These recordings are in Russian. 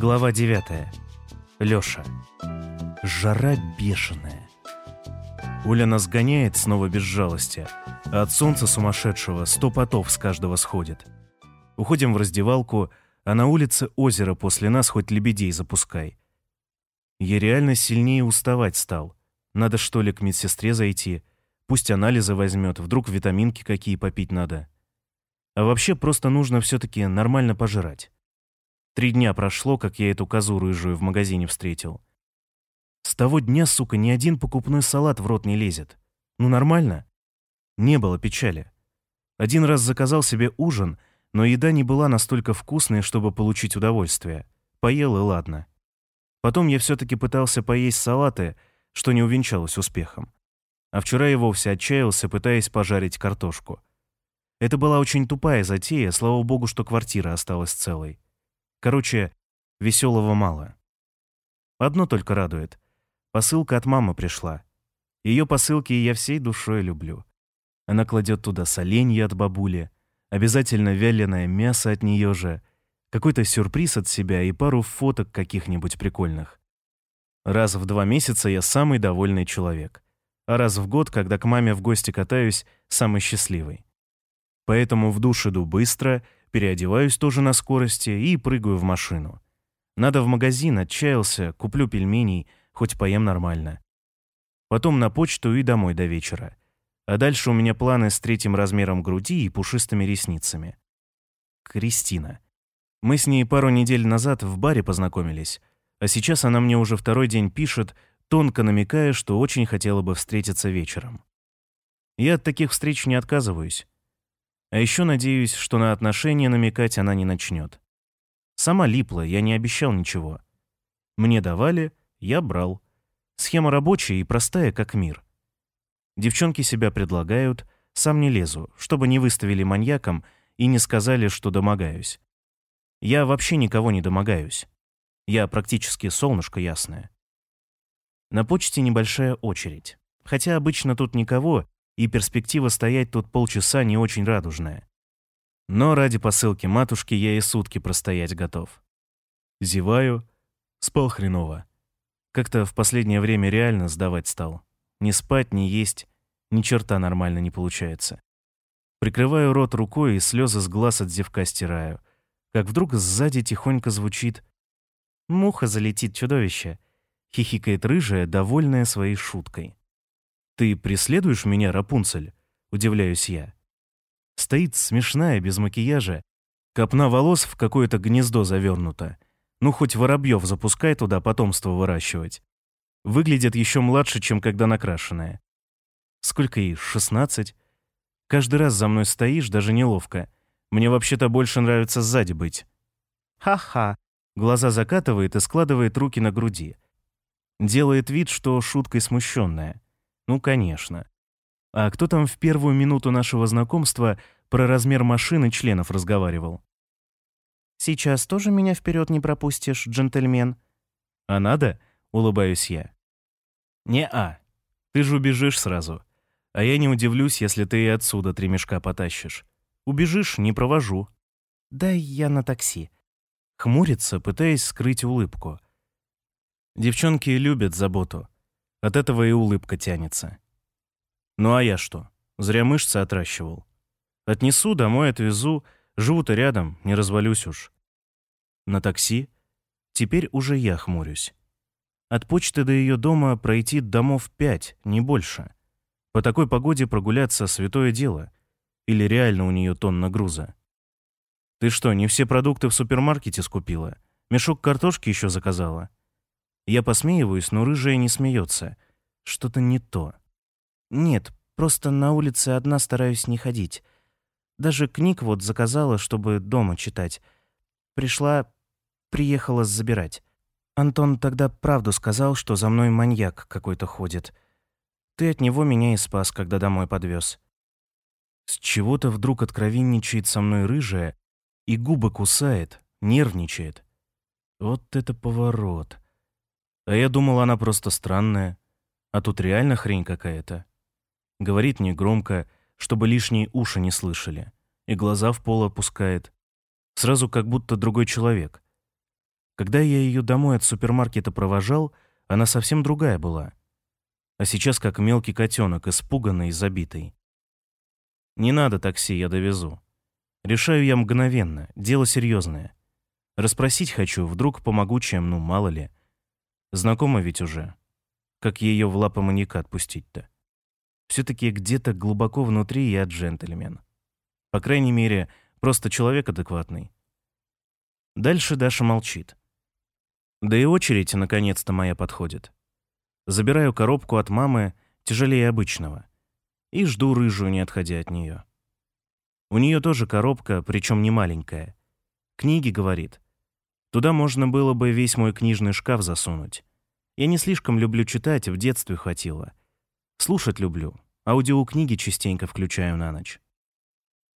Глава 9. Лёша. Жара бешеная. Оля нас гоняет снова без жалости, от солнца сумасшедшего сто потов с каждого сходит. Уходим в раздевалку, а на улице озеро после нас хоть лебедей запускай. Я реально сильнее уставать стал. Надо что ли к медсестре зайти, пусть анализы возьмет, вдруг витаминки какие попить надо. А вообще просто нужно все-таки нормально пожрать. Три дня прошло, как я эту козу рыжую в магазине встретил. С того дня, сука, ни один покупной салат в рот не лезет. Ну нормально? Не было печали. Один раз заказал себе ужин, но еда не была настолько вкусной, чтобы получить удовольствие. Поел и ладно. Потом я все-таки пытался поесть салаты, что не увенчалось успехом. А вчера я вовсе отчаялся, пытаясь пожарить картошку. Это была очень тупая затея, слава богу, что квартира осталась целой. Короче, веселого мало. Одно только радует. Посылка от мамы пришла. Ее посылки я всей душой люблю. Она кладет туда соленья от бабули, обязательно вяленое мясо от нее же, какой-то сюрприз от себя и пару фоток каких-нибудь прикольных. Раз в два месяца я самый довольный человек. А раз в год, когда к маме в гости катаюсь, самый счастливый. Поэтому в душ иду быстро — переодеваюсь тоже на скорости и прыгаю в машину. Надо в магазин, отчаялся, куплю пельменей, хоть поем нормально. Потом на почту и домой до вечера. А дальше у меня планы с третьим размером груди и пушистыми ресницами. Кристина. Мы с ней пару недель назад в баре познакомились, а сейчас она мне уже второй день пишет, тонко намекая, что очень хотела бы встретиться вечером. Я от таких встреч не отказываюсь. А еще надеюсь, что на отношения намекать она не начнет. Сама липла, я не обещал ничего. Мне давали, я брал. Схема рабочая и простая, как мир. Девчонки себя предлагают, сам не лезу, чтобы не выставили маньяком и не сказали, что домогаюсь. Я вообще никого не домогаюсь. Я практически солнышко ясное. На почте небольшая очередь. Хотя обычно тут никого, и перспектива стоять тут полчаса не очень радужная. Но ради посылки матушки я и сутки простоять готов. Зеваю, спал хреново. Как-то в последнее время реально сдавать стал. Ни спать, ни есть, ни черта нормально не получается. Прикрываю рот рукой и слезы с глаз от зевка стираю. Как вдруг сзади тихонько звучит «Муха залетит, чудовище!» Хихикает рыжая, довольная своей шуткой. «Ты преследуешь меня, Рапунцель?» — удивляюсь я. Стоит смешная, без макияжа. Копна волос в какое-то гнездо завернута. Ну, хоть воробьев запускай туда потомство выращивать. Выглядит еще младше, чем когда накрашенная. Сколько ей? Шестнадцать? Каждый раз за мной стоишь, даже неловко. Мне вообще-то больше нравится сзади быть. Ха-ха. Глаза закатывает и складывает руки на груди. Делает вид, что шуткой смущенная. Ну, конечно. А кто там в первую минуту нашего знакомства про размер машины членов разговаривал? «Сейчас тоже меня вперед не пропустишь, джентльмен?» «А надо?» — улыбаюсь я. «Не-а. Ты же убежишь сразу. А я не удивлюсь, если ты и отсюда три мешка потащишь. Убежишь — не провожу». «Да я на такси». Хмурится, пытаясь скрыть улыбку. Девчонки любят заботу. От этого и улыбка тянется. Ну а я что? Зря мышцы отращивал. Отнесу, домой отвезу, живу-то рядом, не развалюсь уж. На такси? Теперь уже я хмурюсь. От почты до ее дома пройти домов пять, не больше. По такой погоде прогуляться — святое дело. Или реально у нее тонна груза. Ты что, не все продукты в супермаркете скупила? Мешок картошки еще заказала? Я посмеиваюсь, но рыжая не смеется. Что-то не то. Нет, просто на улице одна стараюсь не ходить. Даже книг вот заказала, чтобы дома читать. Пришла, приехала забирать. Антон тогда правду сказал, что за мной маньяк какой-то ходит. Ты от него меня и спас, когда домой подвез. С чего-то вдруг откровенничает со мной рыжая и губы кусает, нервничает. Вот это поворот. А я думал, она просто странная. А тут реально хрень какая-то. Говорит негромко, чтобы лишние уши не слышали. И глаза в пол опускает. Сразу как будто другой человек. Когда я ее домой от супермаркета провожал, она совсем другая была. А сейчас как мелкий котенок, испуганный и забитый. Не надо такси, я довезу. Решаю я мгновенно, дело серьезное. Расспросить хочу, вдруг помогу чем, ну, мало ли. Знакома ведь уже. Как ее в лапы маньяка отпустить-то? Все-таки где-то глубоко внутри я джентльмен. По крайней мере, просто человек адекватный. Дальше Даша молчит. Да и очередь наконец-то моя подходит. Забираю коробку от мамы, тяжелее обычного, и жду рыжую, не отходя от нее. У нее тоже коробка, причем не маленькая. Книги, говорит. Туда можно было бы весь мой книжный шкаф засунуть. Я не слишком люблю читать, в детстве хватило. Слушать люблю. Аудиокниги частенько включаю на ночь.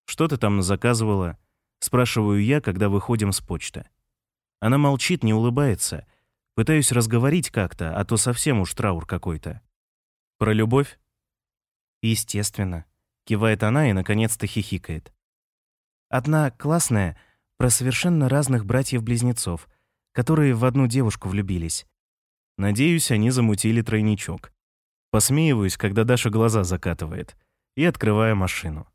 «Что ты там заказывала?» Спрашиваю я, когда выходим с почты. Она молчит, не улыбается. Пытаюсь разговорить как-то, а то совсем уж траур какой-то. Про любовь? Естественно. Кивает она и, наконец-то, хихикает. Одна классная, про совершенно разных братьев-близнецов, которые в одну девушку влюбились. Надеюсь, они замутили тройничок. Посмеиваюсь, когда Даша глаза закатывает, и открываю машину.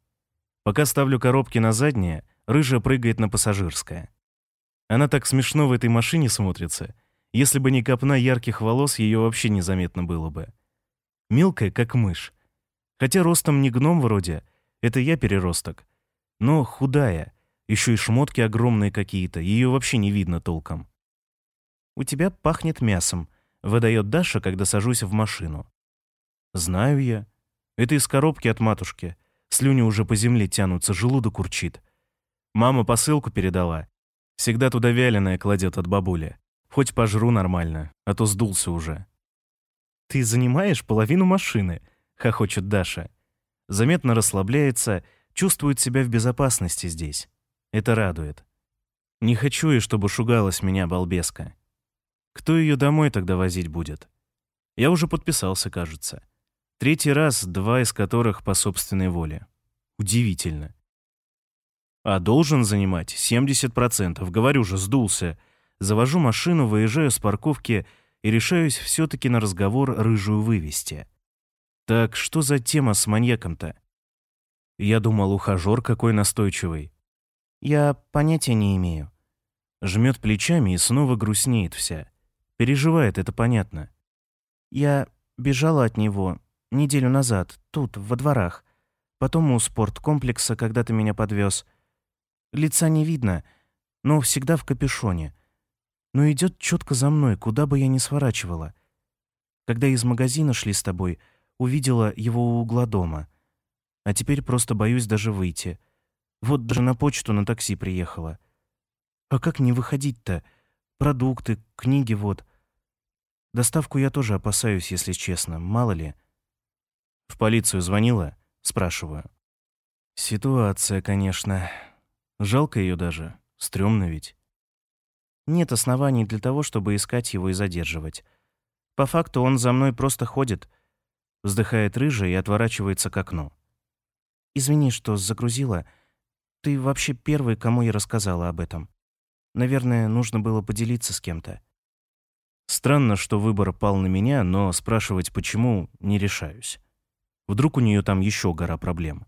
Пока ставлю коробки на заднее, рыжая прыгает на пассажирское. Она так смешно в этой машине смотрится. Если бы не копна ярких волос, ее вообще незаметно было бы. Мелкая, как мышь. Хотя ростом не гном вроде, это я переросток. Но худая, еще и шмотки огромные какие-то, ее вообще не видно толком. «У тебя пахнет мясом», — выдает Даша, когда сажусь в машину. «Знаю я. Это из коробки от матушки. Слюни уже по земле тянутся, желудок урчит. Мама посылку передала. Всегда туда вяленое кладет от бабули. Хоть пожру нормально, а то сдулся уже. «Ты занимаешь половину машины», — хохочет Даша. Заметно расслабляется, чувствует себя в безопасности здесь. Это радует. Не хочу и чтобы шугалась меня балбеска. Кто ее домой тогда возить будет? Я уже подписался, кажется. Третий раз, два из которых по собственной воле. Удивительно. А должен занимать 70%. Говорю же, сдулся. Завожу машину, выезжаю с парковки и решаюсь все-таки на разговор рыжую вывести. Так что за тема с маньяком-то? Я думал, ухажер какой настойчивый. Я понятия не имею. Жмет плечами и снова грустнеет вся. Переживает, это понятно. Я бежала от него неделю назад, тут, во дворах. Потом у спорткомплекса, когда ты меня подвез — Лица не видно, но всегда в капюшоне. Но идет четко за мной, куда бы я ни сворачивала. Когда из магазина шли с тобой, увидела его у угла дома. А теперь просто боюсь даже выйти. Вот даже на почту на такси приехала. А как не выходить-то? Продукты, книги вот. Доставку я тоже опасаюсь, если честно, мало ли. В полицию звонила? Спрашиваю. Ситуация, конечно. Жалко ее даже. Стремно ведь. Нет оснований для того, чтобы искать его и задерживать. По факту он за мной просто ходит. Вздыхает рыжая и отворачивается к окну. Извини, что загрузила. Ты вообще первый, кому я рассказала об этом. Наверное, нужно было поделиться с кем-то. Странно, что выбор пал на меня, но спрашивать почему не решаюсь. Вдруг у нее там еще гора проблем.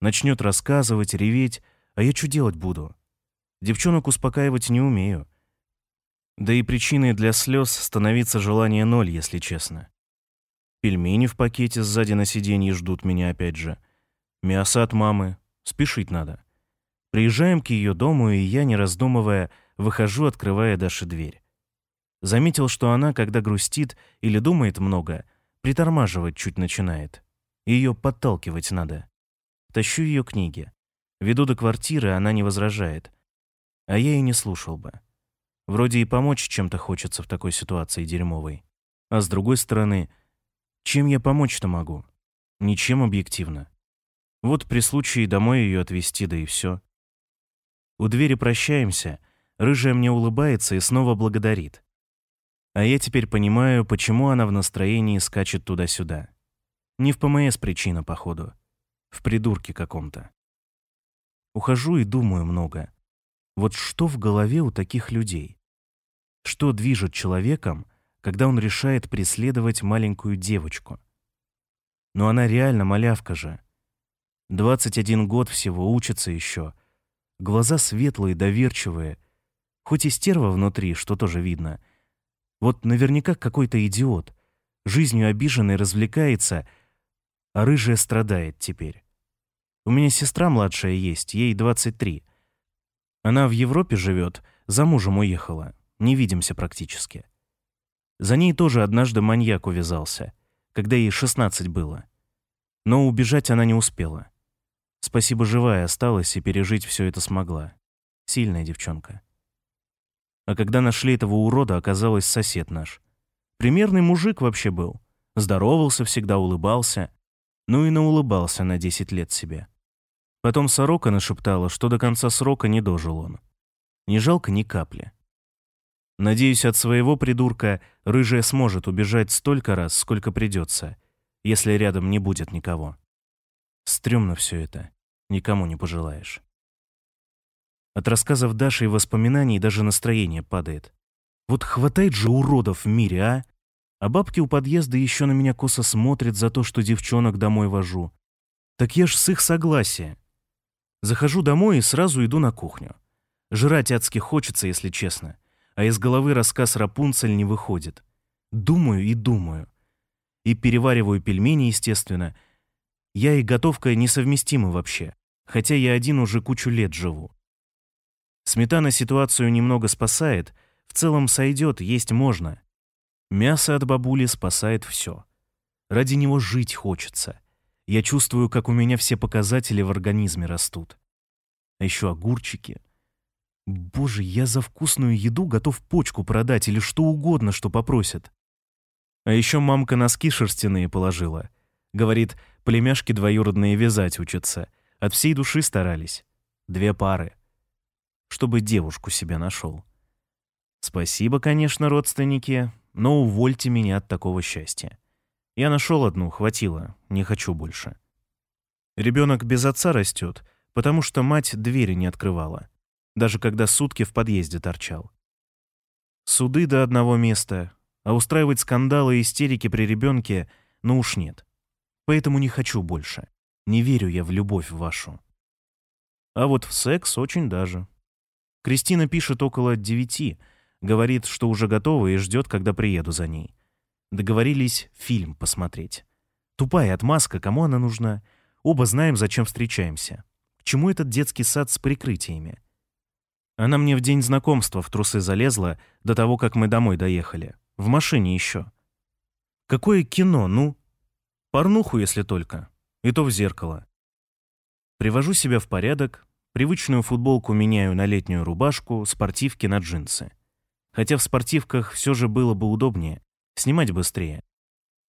Начнет рассказывать, реветь, а я что делать буду? Девчонок успокаивать не умею. Да и причиной для слез становится желание ноль, если честно. Пельмени в пакете сзади на сиденье ждут меня опять же. Мясо от мамы. Спешить надо. Приезжаем к ее дому, и я, не раздумывая, выхожу, открывая Даше дверь. Заметил, что она, когда грустит или думает много, притормаживать чуть начинает. Ее подталкивать надо. Тащу ее книги. Веду до квартиры, она не возражает. А я и не слушал бы. Вроде и помочь чем-то хочется в такой ситуации дерьмовой. А с другой стороны, чем я помочь-то могу? Ничем объективно. Вот при случае домой ее отвезти, да и все. У двери прощаемся, рыжая мне улыбается и снова благодарит. А я теперь понимаю, почему она в настроении скачет туда-сюда. Не в ПМС причина, походу. В придурке каком-то. Ухожу и думаю много. Вот что в голове у таких людей? Что движет человеком, когда он решает преследовать маленькую девочку? Но она реально малявка же. 21 год всего, учится еще. Глаза светлые, доверчивые. Хоть и стерва внутри, что тоже видно. Вот наверняка какой-то идиот. Жизнью обиженный развлекается, а рыжая страдает теперь. У меня сестра младшая есть, ей 23. Она в Европе живет, за мужем уехала. Не видимся практически. За ней тоже однажды маньяк увязался, когда ей 16 было. Но убежать она не успела. Спасибо, живая осталась и пережить все это смогла. Сильная девчонка. А когда нашли этого урода, оказалось сосед наш. Примерный мужик вообще был. Здоровался всегда, улыбался. Ну и наулыбался на 10 лет себе. Потом сорока нашептала, что до конца срока не дожил он. Не жалко ни капли. Надеюсь, от своего придурка рыжая сможет убежать столько раз, сколько придется, если рядом не будет никого. Стремно все это. Никому не пожелаешь. От рассказов Даши и воспоминаний даже настроение падает. Вот хватает же уродов в мире, а? А бабки у подъезда еще на меня косо смотрят за то, что девчонок домой вожу. Так я ж с их согласия. Захожу домой и сразу иду на кухню. Жрать адски хочется, если честно. А из головы рассказ Рапунцель не выходит. Думаю и думаю. И перевариваю пельмени, естественно. Я и готовка несовместимы вообще. Хотя я один уже кучу лет живу. Сметана ситуацию немного спасает. В целом сойдет, есть можно. Мясо от бабули спасает все. Ради него жить хочется. Я чувствую, как у меня все показатели в организме растут. А еще огурчики. Боже, я за вкусную еду готов почку продать или что угодно, что попросят. А еще мамка носки шерстяные положила. Говорит, племяшки двоюродные вязать учатся. От всей души старались. Две пары. Чтобы девушку себе нашел. Спасибо, конечно, родственники, но увольте меня от такого счастья. Я нашел одну, хватило, не хочу больше. Ребенок без отца растет, потому что мать двери не открывала, даже когда сутки в подъезде торчал. Суды до одного места, а устраивать скандалы и истерики при ребенке, ну уж нет. Поэтому не хочу больше. Не верю я в любовь вашу. А вот в секс очень даже. Кристина пишет около девяти, говорит, что уже готова и ждет, когда приеду за ней. Договорились фильм посмотреть. Тупая отмазка, кому она нужна? Оба знаем, зачем встречаемся. К чему этот детский сад с прикрытиями? Она мне в день знакомства в трусы залезла до того, как мы домой доехали. В машине еще. Какое кино, ну? Порнуху, если только. И то в зеркало. Привожу себя в порядок, привычную футболку меняю на летнюю рубашку, спортивки на джинсы. Хотя в спортивках все же было бы удобнее. Снимать быстрее.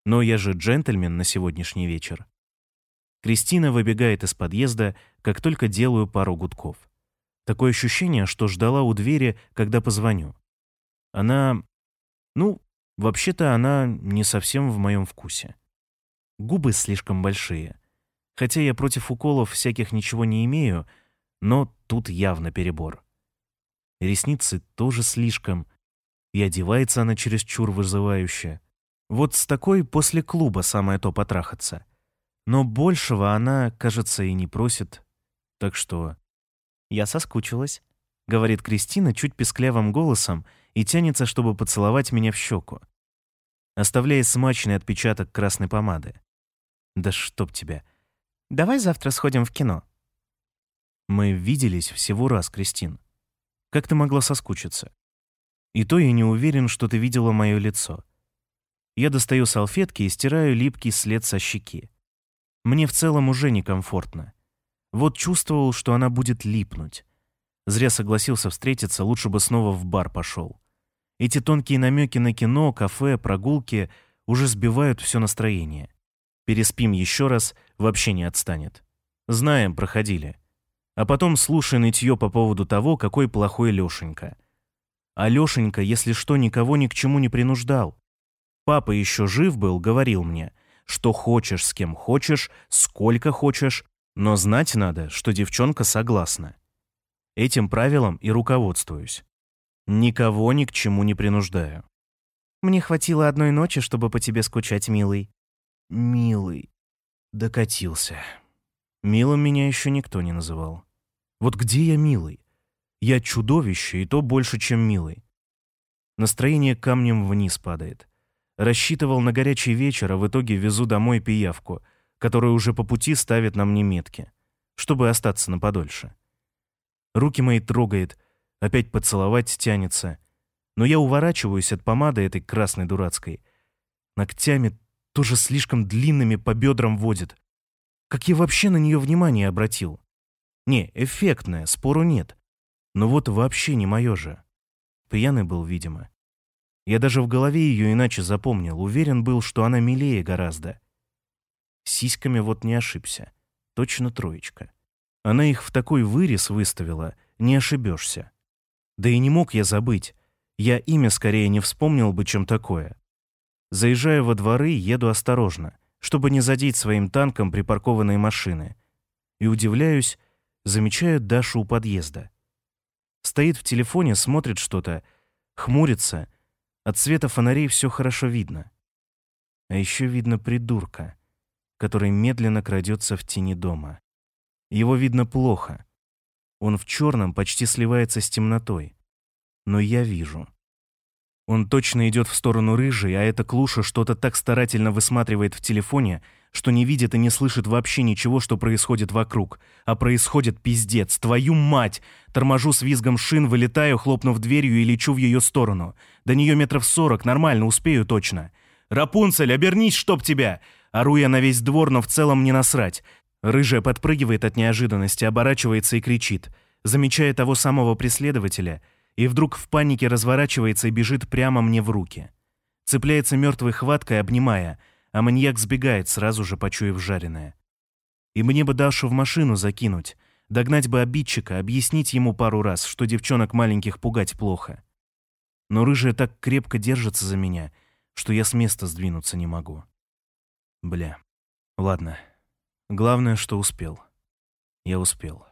Но я же джентльмен на сегодняшний вечер. Кристина выбегает из подъезда, как только делаю пару гудков. Такое ощущение, что ждала у двери, когда позвоню. Она... Ну, вообще-то она не совсем в моем вкусе. Губы слишком большие. Хотя я против уколов всяких ничего не имею, но тут явно перебор. Ресницы тоже слишком, и одевается она чересчур вызывающе. Вот с такой после клуба самое то потрахаться. Но большего она, кажется, и не просит. Так что... «Я соскучилась», — говорит Кристина чуть песклявым голосом и тянется, чтобы поцеловать меня в щеку, оставляя смачный отпечаток красной помады. «Да чтоб тебя! Давай завтра сходим в кино». Мы виделись всего раз, Кристин. Как ты могла соскучиться? И то я не уверен, что ты видела мое лицо. Я достаю салфетки и стираю липкий след со щеки. Мне в целом уже некомфортно. Вот чувствовал, что она будет липнуть. Зря согласился встретиться, лучше бы снова в бар пошел. Эти тонкие намеки на кино, кафе, прогулки уже сбивают все настроение. Переспим еще раз, вообще не отстанет. Знаем, проходили. А потом слушай нытье по поводу того, какой плохой Лешенька. Алёшенька, если что, никого ни к чему не принуждал. Папа еще жив был, говорил мне, что хочешь с кем хочешь, сколько хочешь, но знать надо, что девчонка согласна. Этим правилом и руководствуюсь. Никого ни к чему не принуждаю. Мне хватило одной ночи, чтобы по тебе скучать, милый. Милый. Докатился. Милым меня еще никто не называл. Вот где я милый? Я чудовище, и то больше, чем милый. Настроение камнем вниз падает. Рассчитывал на горячий вечер, а в итоге везу домой пиявку, которая уже по пути ставит на мне метки, чтобы остаться на подольше. Руки мои трогает, опять поцеловать тянется. Но я уворачиваюсь от помады этой красной дурацкой. Ногтями тоже слишком длинными по бедрам водит. Как я вообще на нее внимание обратил? Не, эффектная, спору нет. Но вот вообще не мое же. Пьяный был, видимо. Я даже в голове ее иначе запомнил, уверен был, что она милее гораздо. Сиськами вот не ошибся. Точно троечка. Она их в такой вырез выставила, не ошибешься. Да и не мог я забыть. Я имя скорее не вспомнил бы, чем такое. Заезжая во дворы, еду осторожно, чтобы не задеть своим танком припаркованные машины. И удивляюсь, замечаю Дашу у подъезда. Стоит в телефоне, смотрит что-то, хмурится. От света фонарей все хорошо видно. А еще видно придурка, который медленно крадется в тени дома. Его видно плохо. Он в черном почти сливается с темнотой. Но я вижу. Он точно идет в сторону рыжей, а эта клуша что-то так старательно высматривает в телефоне, что не видит и не слышит вообще ничего, что происходит вокруг. А происходит пиздец. Твою мать! Торможу с визгом шин, вылетаю, хлопнув дверью и лечу в ее сторону. До нее метров сорок, нормально, успею точно. «Рапунцель, обернись, чтоб тебя!» Ору я на весь двор, но в целом не насрать. Рыжая подпрыгивает от неожиданности, оборачивается и кричит. Замечая того самого преследователя, и вдруг в панике разворачивается и бежит прямо мне в руки. Цепляется мертвой хваткой, обнимая, а маньяк сбегает, сразу же почуяв жареное. И мне бы Дашу в машину закинуть, догнать бы обидчика, объяснить ему пару раз, что девчонок маленьких пугать плохо. Но рыжая так крепко держится за меня, что я с места сдвинуться не могу. Бля. Ладно. Главное, что успел. Я успел.